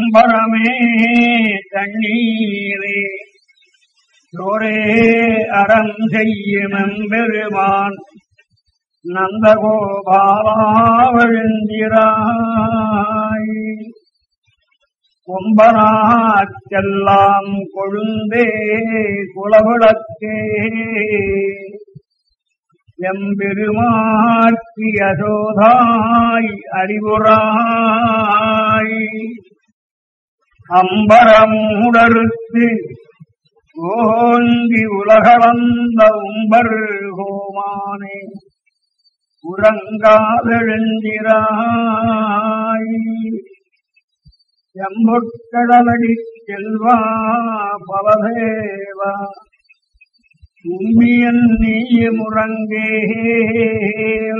பரமே தண்ணீரே. ஒரே அறம் செய்யும் பெருமான். நந்தகோபாலாவழுந்திராய். கொம்பனாக்கெல்லாம் கொழுந்தே குலவிளக்கே. எம்பெருமாற்றி யசோதாய் அறிவுராய் அம்பரமூடருக்கு ஓங்கி உலகளந்த உம்பர் கோமானே உறங்காதெழுந்திராய். எம்பொற்கடலடி செல்வா பலதேவா உம்மியன் நீ முறங்கேல்